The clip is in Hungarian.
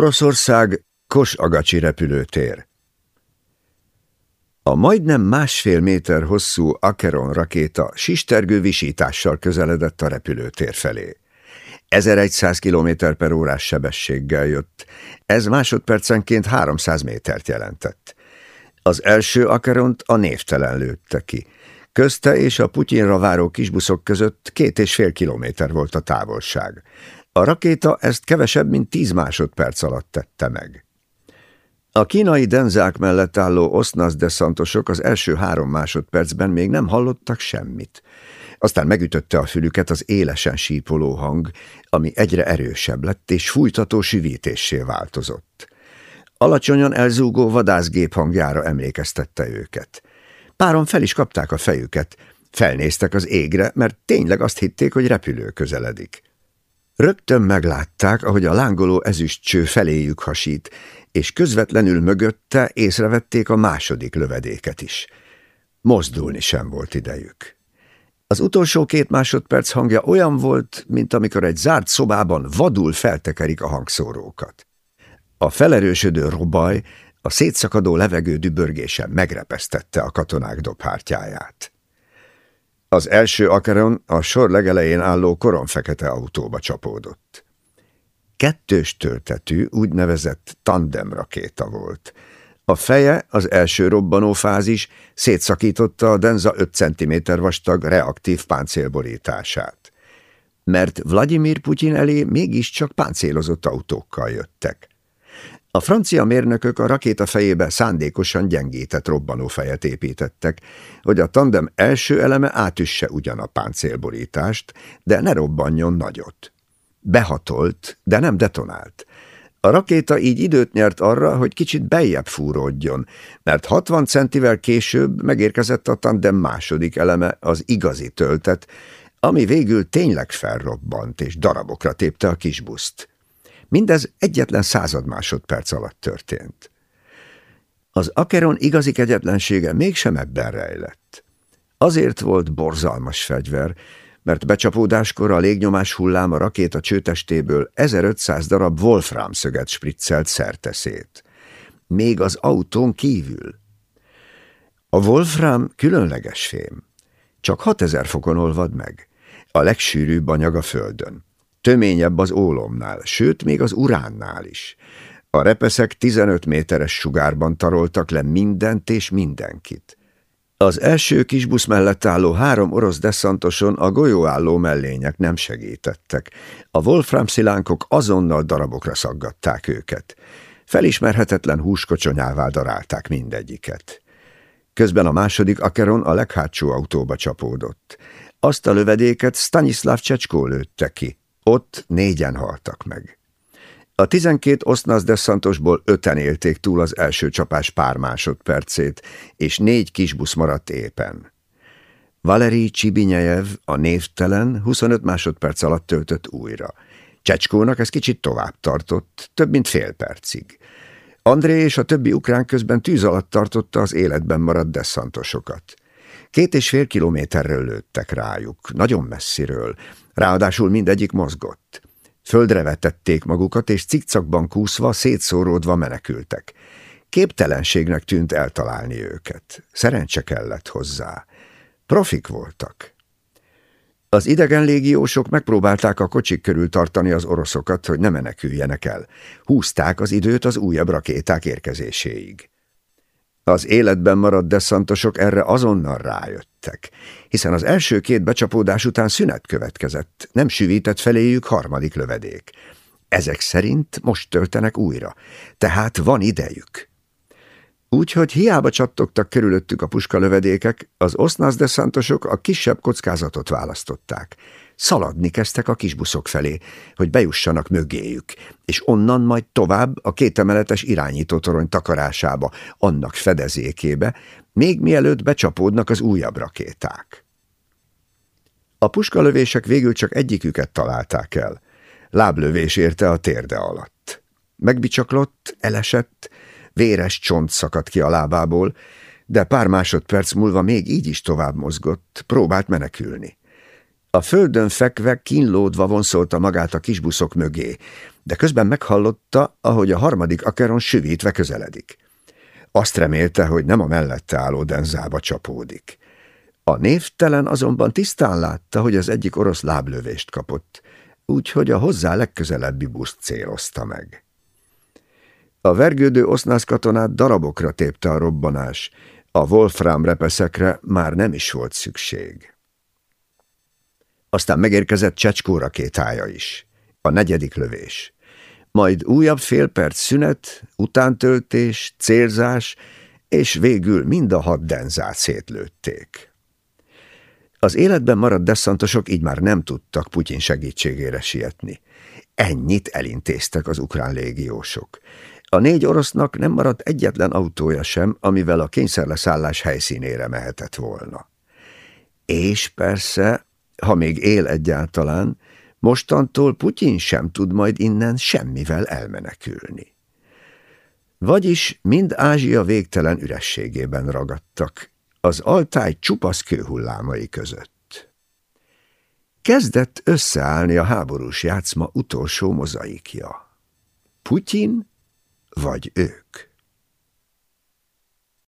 Oroszország Kos-Agacsi repülőtér A majdnem másfél méter hosszú Akeron rakéta sistergő visítással közeledett a repülőtér felé. 1100 km per órás sebességgel jött, ez másodpercenként 300 métert jelentett. Az első Akeront a névtelen lőtte ki. Közte és a Putyinra váró kisbuszok között két és fél kilométer volt a távolság. A rakéta ezt kevesebb, mint tíz másodperc alatt tette meg. A kínai denzák mellett álló osznasz deszantosok az első három másodpercben még nem hallottak semmit. Aztán megütötte a fülüket az élesen sípoló hang, ami egyre erősebb lett és fújtató süvítéssé változott. Alacsonyan elzúgó vadászgép hangjára emlékeztette őket. Páron fel is kapták a fejüket, felnéztek az égre, mert tényleg azt hitték, hogy repülő közeledik. Rögtön meglátták, ahogy a lángoló ezüstcső feléjük hasít, és közvetlenül mögötte észrevették a második lövedéket is. Mozdulni sem volt idejük. Az utolsó két másodperc hangja olyan volt, mint amikor egy zárt szobában vadul feltekerik a hangszórókat. A felerősödő robaj a szétszakadó levegő dübörgésen megrepesztette a katonák dobhártyáját. Az első Akeron a sor legelején álló koronfekete autóba csapódott. Kettős töltetű, úgynevezett tandem rakéta volt. A feje, az első robbanó fázis szétszakította a Denza 5 cm vastag reaktív páncélborítását. Mert Vladimir Putyin elé mégiscsak páncélozott autókkal jöttek. A francia mérnökök a rakéta fejébe szándékosan gyengített robbanófejet építettek, hogy a tandem első eleme átüsse ugyan a páncélborítást, de ne robbanjon nagyot. Behatolt, de nem detonált. A rakéta így időt nyert arra, hogy kicsit beljebb fúródjon, mert 60 centivel később megérkezett a tandem második eleme, az igazi töltet, ami végül tényleg felrobbant és darabokra tépte a kisbuszt. Mindez egyetlen század másodperc alatt történt. Az Akeron igazi kegyetlensége mégsem ebben rejlett. Azért volt borzalmas fegyver, mert becsapódáskor a légnyomás hullám a rakéta csőtestéből 1500 darab Wolfram szöget spriccelt szerteszét. Még az autón kívül. A Wolfram különleges fém. Csak 6000 fokon olvad meg. A legsűrűbb anyag a földön. Töményebb az ólomnál, sőt, még az uránnál is. A repeszek 15 méteres sugárban taroltak le mindent és mindenkit. Az első kisbusz mellett álló három orosz deszantoson a golyóálló mellények nem segítettek. A Wolfram szilánkok azonnal darabokra szaggatták őket. Felismerhetetlen húskocsonyává darálták mindegyiket. Közben a második Akeron a leghátsó autóba csapódott. Azt a lövedéket Stanislav Csecskó lőtte ki. Ott négyen haltak meg. A tizenkét osznasz deszantosból öten élték túl az első csapás pár másodpercét, és négy kisbusz maradt éppen. Valeri Csibinyejev, a névtelen, 25 másodperc alatt töltött újra. Csecskónak ez kicsit tovább tartott, több mint fél percig. André és a többi ukrán közben tűz alatt tartotta az életben maradt deszantosokat. Két és fél kilométerről lőttek rájuk, nagyon messziről, ráadásul mindegyik mozgott. Földre vetették magukat, és cikcakban kúszva, szétszóródva menekültek. Képtelenségnek tűnt eltalálni őket. Szerencse kellett hozzá. Profik voltak. Az idegen légiósok megpróbálták a kocsik körül tartani az oroszokat, hogy ne meneküljenek el. Húzták az időt az újabb rakéták érkezéséig. Az életben maradt deszantosok erre azonnal rájöttek, hiszen az első két becsapódás után szünet következett, nem süvített feléjük harmadik lövedék. Ezek szerint most töltenek újra, tehát van idejük. Úgyhogy hiába csattogtak körülöttük a puskalövedékek, az osznasz deszantosok a kisebb kockázatot választották. Szaladni kezdtek a kisbuszok felé, hogy bejussanak mögéjük, és onnan majd tovább a kétemeletes irányítótorony takarásába, annak fedezékébe, még mielőtt becsapódnak az újabb rakéták. A puskalövések végül csak egyiküket találták el. Láblövés érte a térde alatt. Megbicsaklott, elesett, véres csont szakadt ki a lábából, de pár másodperc múlva még így is tovább mozgott, próbált menekülni. A földön fekve kínlódva vonszolta magát a kisbuszok mögé, de közben meghallotta, ahogy a harmadik akeron süvítve közeledik. Azt remélte, hogy nem a mellette álló denzába csapódik. A névtelen azonban tisztán látta, hogy az egyik orosz láblövést kapott, úgyhogy a hozzá legközelebbi buszt célozta meg. A vergődő osznász katonát darabokra tépte a robbanás, a Wolfram repeszekre már nem is volt szükség. Aztán megérkezett Csecskó rakétája is, a negyedik lövés. Majd újabb fél perc szünet, utántöltés, célzás, és végül mind a hat denzát szétlőtték. Az életben maradt desszantosok így már nem tudtak Putyin segítségére sietni. Ennyit elintéztek az ukrán légiósok. A négy orosznak nem maradt egyetlen autója sem, amivel a kényszerleszállás helyszínére mehetett volna. És persze, ha még él egyáltalán, mostantól Putyin sem tud majd innen semmivel elmenekülni. Vagyis mind Ázsia végtelen ürességében ragadtak, az altály csupasz kőhullámai között. Kezdett összeállni a háborús játszma utolsó mozaikja. Putyin vagy ők.